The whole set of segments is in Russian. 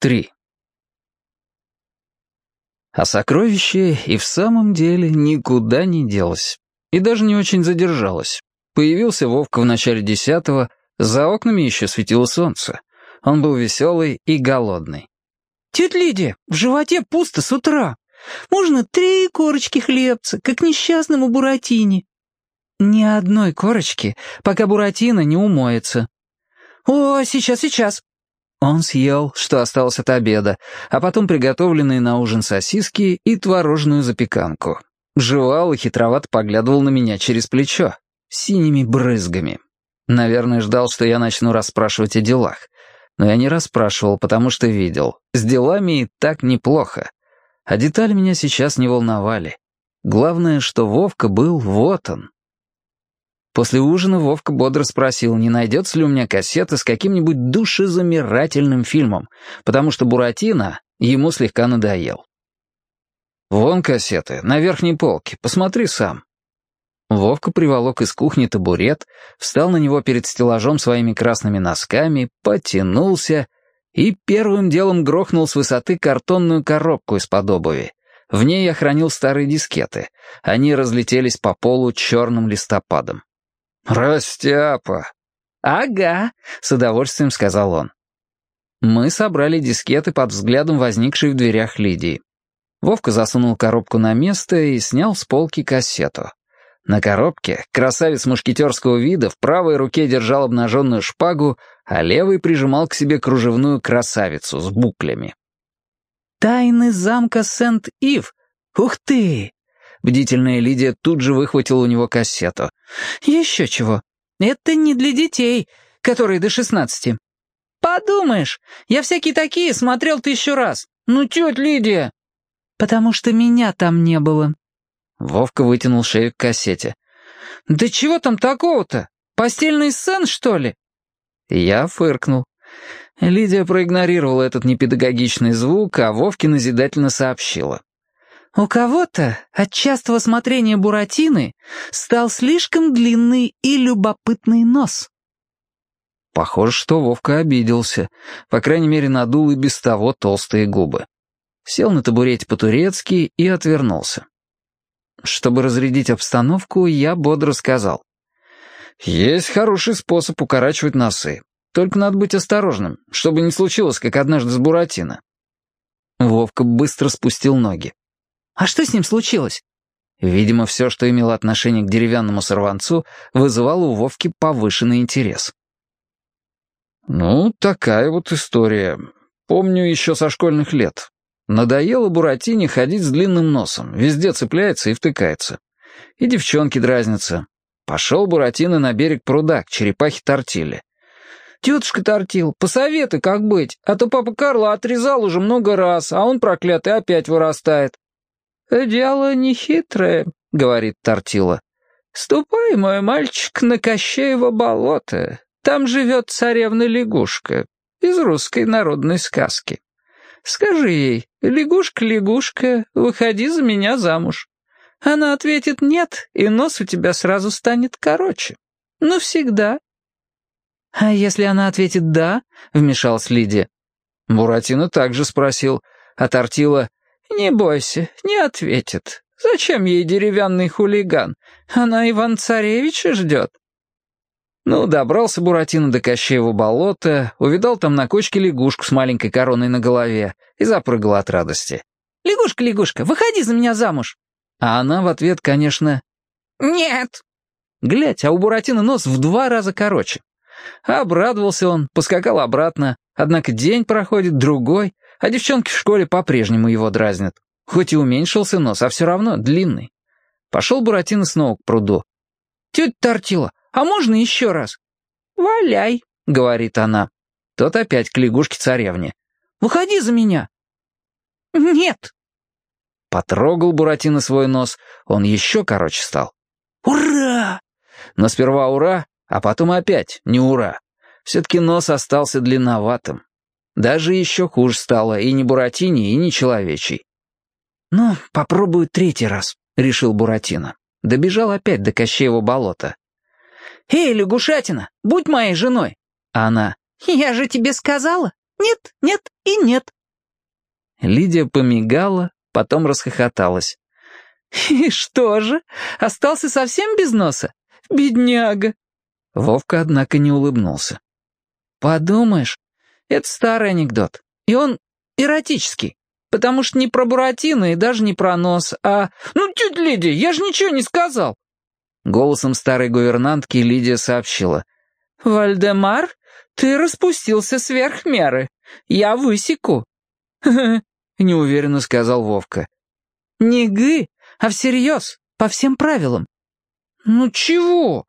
3. А сокровище и в самом деле никуда не делось. И даже не очень задержалось. Появился Вовка в начале десятого, за окнами еще светило солнце. Он был веселый и голодный. «Тетя Лидия, в животе пусто с утра. Можно три корочки хлебца, как несчастному Буратине». «Ни одной корочки, пока Буратино не умоется». «О, сейчас, сейчас. Он съел, что осталось от обеда, а потом приготовленные на ужин сосиски и творожную запеканку. Жевал и хитровато поглядывал на меня через плечо, синими брызгами. Наверное, ждал, что я начну расспрашивать о делах. Но я не расспрашивал, потому что видел. С делами и так неплохо. А детали меня сейчас не волновали. Главное, что Вовка был вот он, После ужина Вовка бодро спросил, не найдется ли у меня кассета с каким-нибудь душезамирательным фильмом, потому что Буратино ему слегка надоел. «Вон кассеты, на верхней полке, посмотри сам». Вовка приволок из кухни табурет, встал на него перед стеллажом своими красными носками, потянулся и первым делом грохнул с высоты картонную коробку из-под обуви. В ней я хранил старые дискеты. Они разлетелись по полу черным листопадом. «Растяпа!» «Ага», — с удовольствием сказал он. Мы собрали дискеты под взглядом возникшей в дверях Лидии. Вовка засунул коробку на место и снял с полки кассету. На коробке красавец мушкетерского вида в правой руке держал обнаженную шпагу, а левый прижимал к себе кружевную красавицу с буклями. «Тайны замка Сент-Ив! Ух ты! Бдительная Лидия тут же выхватила у него кассету. «Еще чего. Это не для детей, которые до шестнадцати. Подумаешь, я всякие такие смотрел тысячу раз. Ну, тетя Лидия!» «Потому что меня там не было». Вовка вытянул шею к кассете. «Да чего там такого-то? Постельный сцен, что ли?» Я фыркнул. Лидия проигнорировала этот непедагогичный звук, а Вовке назидательно сообщила. У кого-то от частого смотрения Буратины стал слишком длинный и любопытный нос. Похоже, что Вовка обиделся. По крайней мере, надул и без того толстые губы. Сел на табурете по-турецки и отвернулся. Чтобы разрядить обстановку, я бодро сказал. «Есть хороший способ укорачивать носы. Только надо быть осторожным, чтобы не случилось, как однажды с Буратино». Вовка быстро спустил ноги. А что с ним случилось?» Видимо, все, что имело отношение к деревянному сорванцу, вызывало у Вовки повышенный интерес. «Ну, такая вот история. Помню еще со школьных лет. Надоело Буратине ходить с длинным носом, везде цепляется и втыкается. И девчонки дразнятся. Пошел Буратино на берег пруда, к черепахе Тортиле. «Тетушка Тортил, посоветуй, как быть, а то папа Карло отрезал уже много раз, а он, проклятый, опять вырастает». «Дело нехитрое», — говорит Тортила. «Ступай, мой мальчик, на Кощеево болото. Там живет царевна-лягушка из русской народной сказки. Скажи ей, лягушка-лягушка, выходи за меня замуж. Она ответит «нет», и нос у тебя сразу станет короче. Навсегда». «А если она ответит «да», — вмешалась Лидия. Буратино также спросил, а Тортила «Не бойся, не ответит. Зачем ей деревянный хулиган? Она Иван-Царевича ждет». Ну, добрался Буратино до Кощеева болота, увидал там на кочке лягушку с маленькой короной на голове и запрыгал от радости. «Лягушка, лягушка, выходи за меня замуж!» А она в ответ, конечно... «Нет!» Глядь, а у Буратино нос в два раза короче. Обрадовался он, поскакал обратно, однако день проходит, другой, а девчонки в школе по-прежнему его дразнят. Хоть и уменьшился нос, а все равно длинный. Пошел Буратино снова к пруду. «Тетя Тортила, а можно еще раз?» «Валяй», — говорит она. Тот опять к лягушке-царевне. «Выходи за меня». «Нет». Потрогал Буратино свой нос, он еще короче стал. «Ура!» Но сперва ура, а потом опять не ура. Все-таки нос остался длинноватым. Даже еще хуже стало и не Буратине, и не человечий. «Ну, попробую третий раз», — решил Буратино. Добежал опять до Кощеева болота. «Эй, лягушатина, будь моей женой!» А она. «Я же тебе сказала, Нет, нет и нет». Лидия помигала, потом расхохоталась. «И что же, остался совсем без носа? Бедняга!» Вовка, однако, не улыбнулся. «Подумаешь, это старый анекдот, и он эротический, потому что не про Буратино и даже не про нос, а... Ну, тетя Лидия, я же ничего не сказал!» Голосом старой гувернантки Лидия сообщила. «Вальдемар, ты распустился сверх меры. Я высеку». неуверенно сказал Вовка. «Не гы, а всерьез, по всем правилам». «Ну чего?»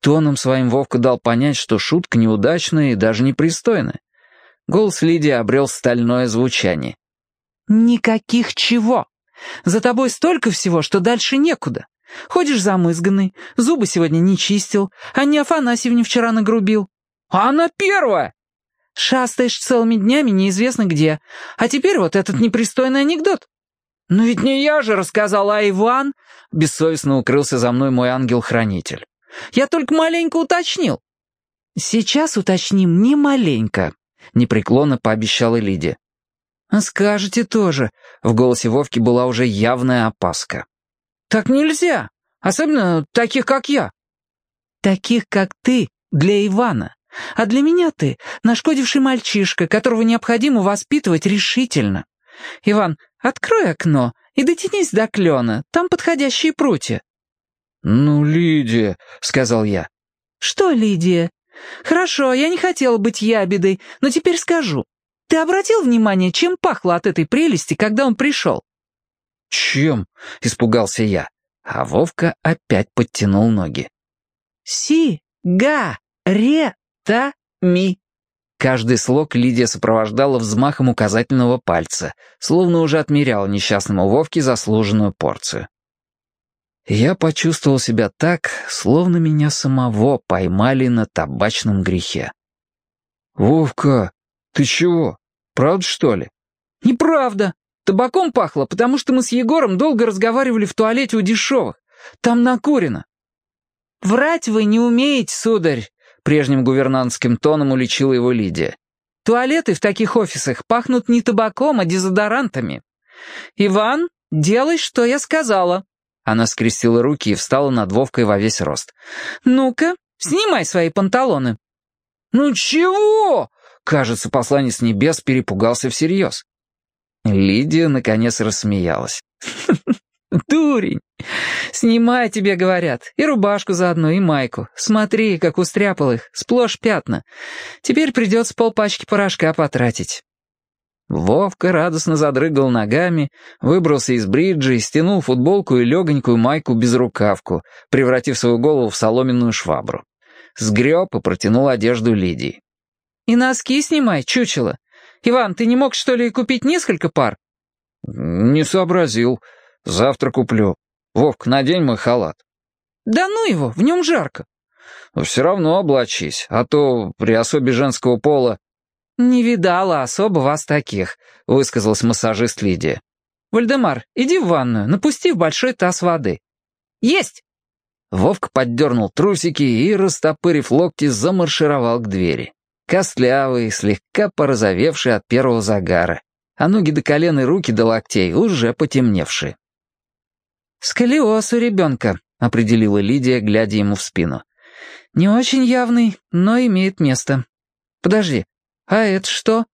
Тоном своим Вовка дал понять, что шутка неудачная и даже непристойная. Голос Лидии обрел стальное звучание. «Никаких чего. За тобой столько всего, что дальше некуда. Ходишь замызганный, зубы сегодня не чистил, а не Афанасьевне вчера нагрубил. А она первая!» Шастаешь целыми днями неизвестно где. А теперь вот этот непристойный анекдот. «Ну ведь не я же рассказал, а Иван!» Бессовестно укрылся за мной мой ангел-хранитель. «Я только маленько уточнил». «Сейчас уточним не маленько», — непреклонно пообещала Лидия. «А «Скажете тоже», — в голосе Вовки была уже явная опаска. «Так нельзя, особенно таких, как я». «Таких, как ты, для Ивана. А для меня ты — нашкодивший мальчишка, которого необходимо воспитывать решительно. Иван, открой окно и дотянись до клена, там подходящие прутья». «Ну, Лидия», — сказал я. «Что, Лидия? Хорошо, я не хотела быть ябедой, но теперь скажу. Ты обратил внимание, чем пахло от этой прелести, когда он пришел?» «Чем?» — испугался я, а Вовка опять подтянул ноги. «Си-га-ре «Та-ми». Каждый слог Лидия сопровождала взмахом указательного пальца, словно уже отмеряла несчастному Вовке заслуженную порцию. Я почувствовал себя так, словно меня самого поймали на табачном грехе. «Вовка, ты чего? Правда, что ли?» «Неправда. Табаком пахло, потому что мы с Егором долго разговаривали в туалете у дешевых. Там накурено». «Врать вы не умеете, сударь. Прежним гувернантским тоном уличила его Лидия. «Туалеты в таких офисах пахнут не табаком, а дезодорантами. Иван, делай, что я сказала». Она скрестила руки и встала над Вовкой во весь рост. «Ну-ка, снимай свои панталоны». «Ну чего?» Кажется, посланец небес перепугался всерьез. Лидия, наконец, рассмеялась. «Дурень! Снимай, тебе говорят, и рубашку заодно, и майку. Смотри, как устряпал их, сплошь пятна. Теперь придется полпачки порошка потратить». Вовка радостно задрыгал ногами, выбрался из бриджа и стянул футболку и легонькую майку без рукавку, превратив свою голову в соломенную швабру. Сгреб и протянул одежду Лидии. «И носки снимай, чучело. Иван, ты не мог, что ли, купить несколько пар?» «Не сообразил», Завтра куплю. Вовк, надень мой халат». «Да ну его, в нем жарко». «Все равно облачись, а то при особе женского пола...» «Не видала особо вас таких», — высказалась массажист Лидия. «Вальдемар, иди в ванную, напусти в большой таз воды». «Есть!» Вовка поддернул трусики и, растопырив локти, замаршировал к двери. Костлявый, слегка порозовевший от первого загара, а ноги до колен и руки до локтей уже потемневшие. «Сколиоз у ребенка», — определила Лидия, глядя ему в спину. «Не очень явный, но имеет место. Подожди, а это что?»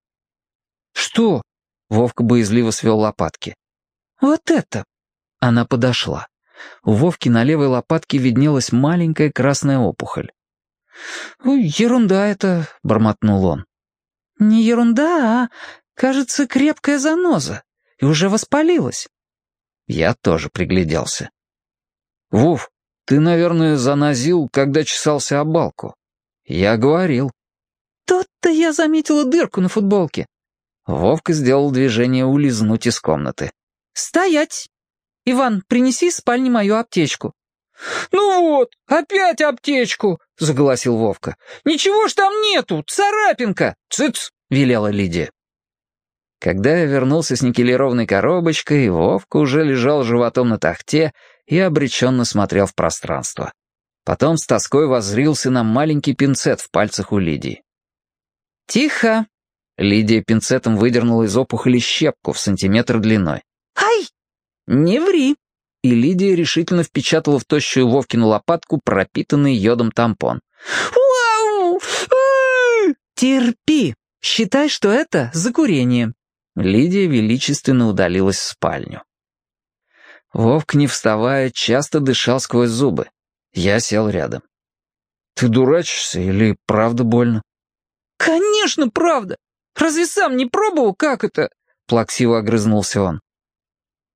«Что?» — Вовка боязливо свел лопатки. «Вот это!» Она подошла. У Вовки на левой лопатке виднелась маленькая красная опухоль. «Ой, ерунда это», — бормотнул он. «Не ерунда, а, кажется, крепкая заноза, и уже воспалилась. Я тоже пригляделся. «Вов, ты, наверное, занозил, когда чесался о балку. Я говорил». «Тут-то я заметила дырку на футболке». Вовка сделал движение улизнуть из комнаты. «Стоять! Иван, принеси из спальни мою аптечку». «Ну вот, опять аптечку!» — заголосил Вовка. «Ничего ж там нету, царапинка!» «Цыц!» — велела Лидия. Когда я вернулся с никелированной коробочкой, Вовка уже лежал животом на тахте и обреченно смотрел в пространство. Потом с тоской воззрился на маленький пинцет в пальцах у Лидии. «Тихо! Лидия пинцетом выдернула из опухоли щепку в сантиметр длиной. «Ай!» «Не ври!» И Лидия решительно впечатала в тощую Вовкину лопатку пропитанный йодом тампон. «Вау! Терпи! Считай, что это за курение!» Лидия величественно удалилась в спальню. Вовк, не вставая, часто дышал сквозь зубы. Я сел рядом. «Ты дурачишься или правда больно?» «Конечно, правда! Разве сам не пробовал, как это?» Плаксиво огрызнулся он.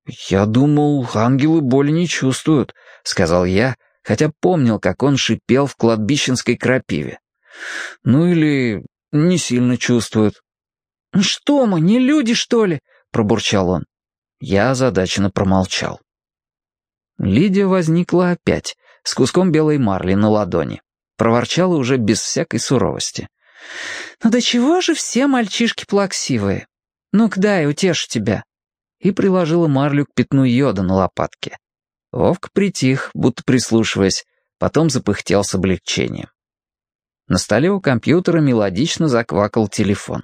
«Я думал, ангелы боли не чувствуют», — сказал я, хотя помнил, как он шипел в кладбищенской крапиве. «Ну или не сильно чувствуют». «Что мы, не люди, что ли?» — пробурчал он. Я озадаченно промолчал. Лидия возникла опять, с куском белой марли на ладони. Проворчала уже без всякой суровости. «Ну до чего же все мальчишки плаксивые? Ну-ка дай, утешу тебя». И приложила марлю к пятну йода на лопатке. Вовк притих, будто прислушиваясь, потом запыхтел с облегчением. На столе у компьютера мелодично заквакал телефон.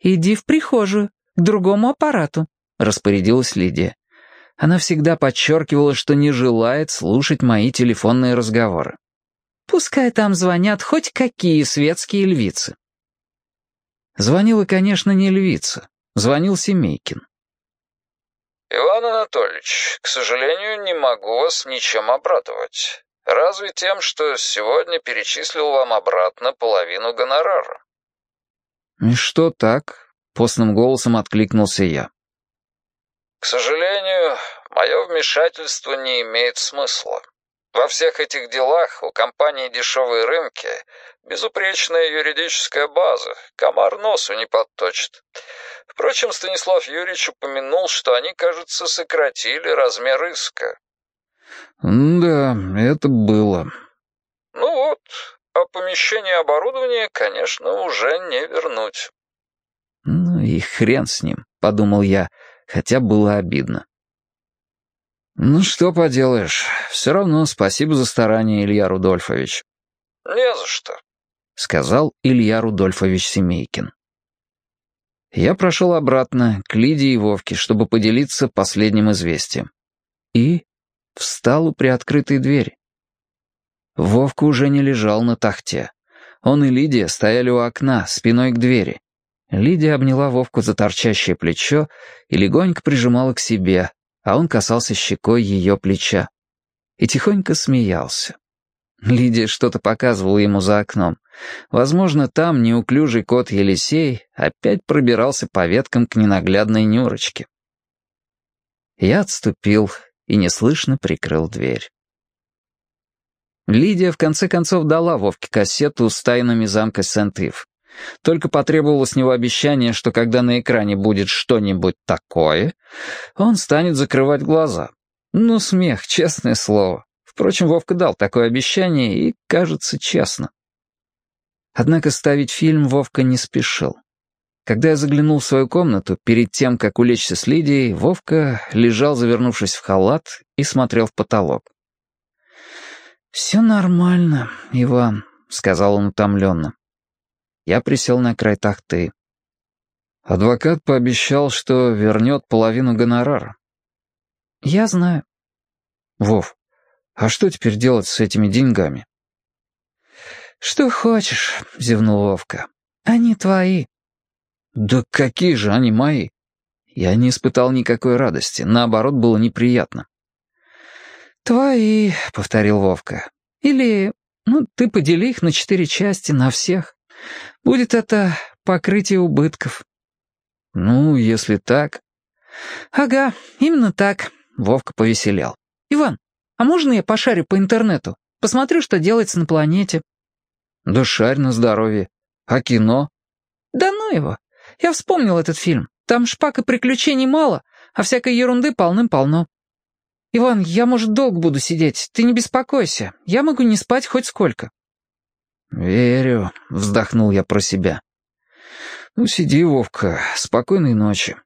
«Иди в прихожую, к другому аппарату», — распорядилась Лидия. Она всегда подчеркивала, что не желает слушать мои телефонные разговоры. «Пускай там звонят хоть какие светские львицы». Звонила, конечно, не львица. Звонил Семейкин. «Иван Анатольевич, к сожалению, не могу вас ничем обрадовать. Разве тем, что сегодня перечислил вам обратно половину гонорара». «И что так?» — постным голосом откликнулся я. «К сожалению, мое вмешательство не имеет смысла. Во всех этих делах у компании «Дешевые рынки» безупречная юридическая база, комар носу не подточит. Впрочем, Станислав Юрьевич упомянул, что они, кажется, сократили размер иска. «Да, это было». «Ну вот, а помещение и оборудование, конечно, уже не вернуть». «Ну и хрен с ним», — подумал я, — хотя было обидно. «Ну что поделаешь, все равно спасибо за старание, Илья Рудольфович». «Не за что», — сказал Илья Рудольфович Семейкин. Я прошел обратно к Лидии и Вовке, чтобы поделиться последним известием. И встал у приоткрытой двери. Вовка уже не лежал на тахте. Он и Лидия стояли у окна, спиной к двери. Лидия обняла Вовку за торчащее плечо и легонько прижимала к себе, а он касался щекой ее плеча. И тихонько смеялся. Лидия что-то показывала ему за окном. Возможно, там неуклюжий кот Елисей опять пробирался по веткам к ненаглядной Нюрочке. Я отступил и неслышно прикрыл дверь. Лидия в конце концов дала Вовке кассету с тайнами замка Сент-Ив. Только потребовалось с него обещание, что когда на экране будет что-нибудь такое, он станет закрывать глаза. Ну, смех, честное слово. Впрочем, Вовка дал такое обещание и, кажется, честно. Однако ставить фильм Вовка не спешил. Когда я заглянул в свою комнату, перед тем, как улечься с Лидией, Вовка лежал, завернувшись в халат, и смотрел в потолок. «Все нормально, Иван», — сказал он утомленно. Я присел на край тахты. Адвокат пообещал, что вернет половину гонорара. Я знаю. Вов, а что теперь делать с этими деньгами? Что хочешь, зевнул Вовка. Они твои. Да какие же они мои? Я не испытал никакой радости, наоборот, было неприятно. «Твои», — повторил Вовка. «Или, ну, ты подели их на четыре части, на всех. Будет это покрытие убытков». «Ну, если так...» «Ага, именно так», — Вовка повеселел. «Иван, а можно я пошарю по интернету? Посмотрю, что делается на планете». «Да шарь на здоровье. А кино?» «Да ну его. Я вспомнил этот фильм. Там шпак и приключений мало, а всякой ерунды полным-полно. Иван, я, может, долго буду сидеть. Ты не беспокойся. Я могу не спать хоть сколько». «Верю», — вздохнул я про себя. «Ну, сиди, Вовка, спокойной ночи».